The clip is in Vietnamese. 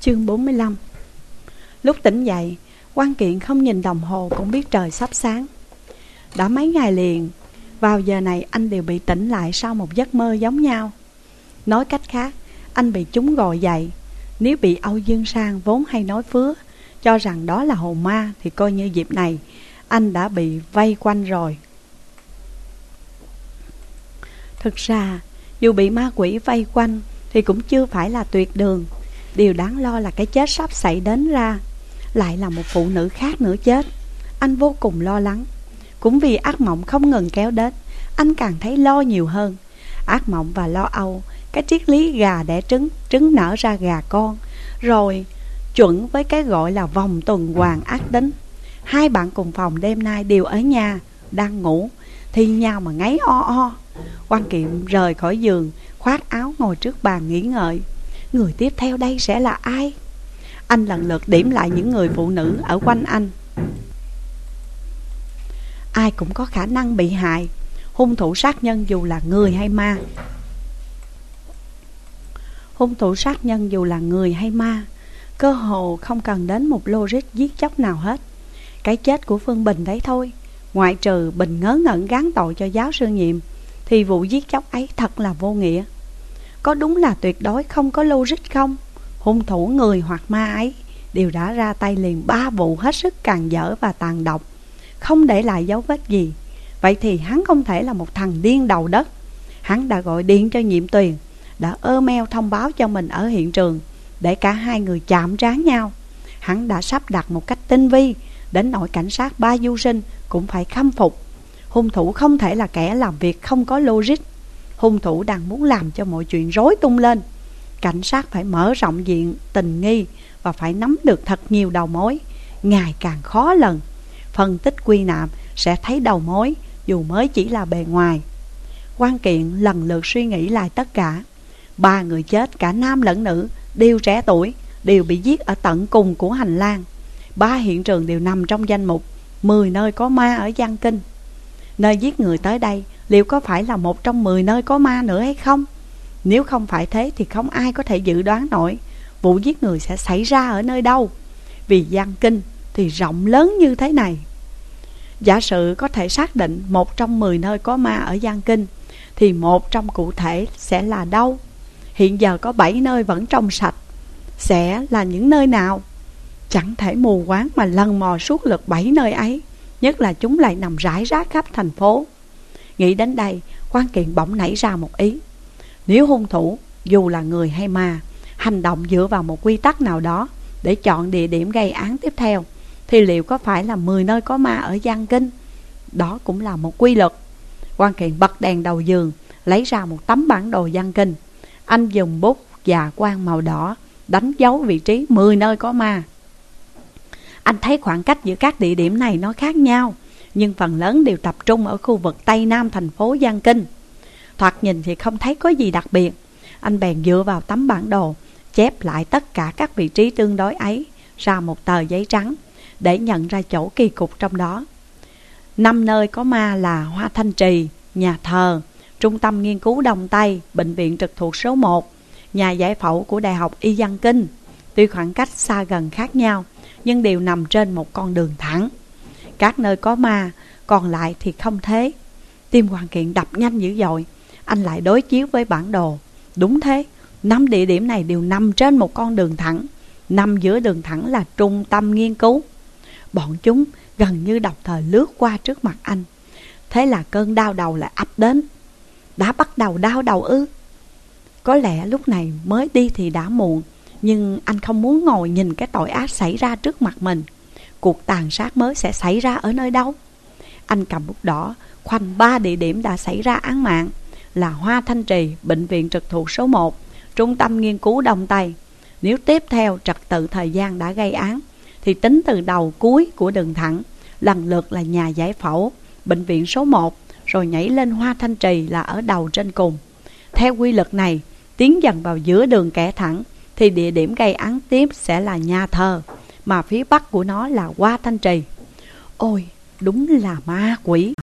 Chương 45 Lúc tỉnh dậy, quan kiện không nhìn đồng hồ cũng biết trời sắp sáng. Đã mấy ngày liền, vào giờ này anh đều bị tỉnh lại sau một giấc mơ giống nhau. Nói cách khác, anh bị chúng gọi dậy. Nếu bị Âu Dương Sang vốn hay nói phứa, cho rằng đó là hồn ma thì coi như dịp này, anh đã bị vây quanh rồi. Thực ra, dù bị ma quỷ vây quanh thì cũng chưa phải là tuyệt đường. Điều đáng lo là cái chết sắp xảy đến ra Lại là một phụ nữ khác nữa chết. Anh vô cùng lo lắng. Cũng vì ác mộng không ngừng kéo đến, Anh càng thấy lo nhiều hơn. Ác mộng và lo âu, Cái triết lý gà đẻ trứng Trứng nở ra gà con. Rồi, chuẩn với cái gọi là vòng tuần hoàn ác tính. Hai bạn cùng phòng đêm nay đều ở nhà, Đang ngủ, Thì nhau mà ngáy o o. Quan Kiệm rời khỏi giường, Khoác áo ngồi trước bàn nghỉ ngợi Người tiếp theo đây sẽ là ai? Anh lần lượt điểm lại những người phụ nữ ở quanh anh. Ai cũng có khả năng bị hại. Hung thủ sát nhân dù là người hay ma. Hung thủ sát nhân dù là người hay ma, Cơ hồ không cần đến một logic giết chóc nào hết. Cái chết của Phương Bình đấy thôi. Ngoại trừ Bình ngớ ngẩn gán tội cho giáo sư nhiệm, Thì vụ giết chóc ấy thật là vô nghĩa có đúng là tuyệt đối không có logic không? Hung thủ người hoặc ma ấy đều đã ra tay liền ba vụ hết sức càng dở và tàn độc, không để lại dấu vết gì. Vậy thì hắn không thể là một thằng điên đầu đất. Hắn đã gọi điện cho nhiệm tuyền, đã email thông báo cho mình ở hiện trường để cả hai người chạm trán nhau. Hắn đã sắp đặt một cách tinh vi, đến nỗi cảnh sát ba du sinh cũng phải khâm phục. Hung thủ không thể là kẻ làm việc không có logic hung thủ đang muốn làm cho mọi chuyện rối tung lên. Cảnh sát phải mở rộng diện tình nghi và phải nắm được thật nhiều đầu mối, ngày càng khó lần. Phân tích quy nạp sẽ thấy đầu mối dù mới chỉ là bề ngoài. Quan kiện lần lượt suy nghĩ lại tất cả. Ba người chết cả nam lẫn nữ đều trẻ tuổi, đều bị giết ở tận cùng của hành lang. Ba hiện trường đều nằm trong danh mục 10 nơi có ma ở Giang Kinh. Nơi giết người tới đây, liệu có phải là một trong 10 nơi có ma nữa hay không? Nếu không phải thế thì không ai có thể dự đoán nổi vụ giết người sẽ xảy ra ở nơi đâu. Vì gian Kinh thì rộng lớn như thế này. Giả sử có thể xác định một trong 10 nơi có ma ở gian Kinh, thì một trong cụ thể sẽ là đâu? Hiện giờ có 7 nơi vẫn trong sạch. Sẽ là những nơi nào? Chẳng thể mù quáng mà lần mò suốt lượt 7 nơi ấy. Nhất là chúng lại nằm rải rác khắp thành phố. Nghĩ đến đây, quan kiện bỗng nảy ra một ý. Nếu hung thủ, dù là người hay ma, hành động dựa vào một quy tắc nào đó để chọn địa điểm gây án tiếp theo, thì liệu có phải là 10 nơi có ma ở Giang Kinh? Đó cũng là một quy luật. Quan kiện bật đèn đầu giường, lấy ra một tấm bản đồ Giang Kinh. Anh dùng bút và quang màu đỏ đánh dấu vị trí 10 nơi có ma. Anh thấy khoảng cách giữa các địa điểm này nó khác nhau nhưng phần lớn đều tập trung ở khu vực Tây Nam thành phố Giang Kinh. Thoạt nhìn thì không thấy có gì đặc biệt. Anh bèn dựa vào tấm bản đồ, chép lại tất cả các vị trí tương đối ấy ra một tờ giấy trắng để nhận ra chỗ kỳ cục trong đó. Năm nơi có ma là Hoa Thanh Trì, nhà thờ, Trung tâm Nghiên cứu Đông Tây, Bệnh viện trực thuộc số 1, nhà giải phẫu của Đại học Y Giang Kinh. Tuy khoảng cách xa gần khác nhau, nhưng đều nằm trên một con đường thẳng. Các nơi có ma, Còn lại thì không thế. Tim Hoàng Kiện đập nhanh dữ dội. Anh lại đối chiếu với bản đồ. Đúng thế, Năm địa điểm này đều nằm trên một con đường thẳng. Nằm giữa đường thẳng là trung tâm nghiên cứu. Bọn chúng gần như đọc thời lướt qua trước mặt anh. Thế là cơn đau đầu lại ập đến. Đã bắt đầu đau đầu ư? Có lẽ lúc này mới đi thì đã muộn. Nhưng anh không muốn ngồi nhìn cái tội ác xảy ra trước mặt mình cuộc tàn sát mới sẽ xảy ra ở nơi đâu? Anh cầm bút đỏ, khoanh ba địa điểm đã xảy ra án mạng là Hoa Thanh Trì, Bệnh viện trực thuộc số 1, Trung tâm Nghiên cứu Đông Tây. Nếu tiếp theo trật tự thời gian đã gây án, thì tính từ đầu cuối của đường thẳng, lần lượt là nhà giải phẫu, bệnh viện số 1, rồi nhảy lên Hoa Thanh Trì là ở đầu trên cùng. Theo quy luật này, tiến dần vào giữa đường kẻ thẳng, thì địa điểm gây án tiếp sẽ là nhà thờ mà phía bắc của nó là Hoa Thanh Trì. Ôi, đúng là ma quỷ!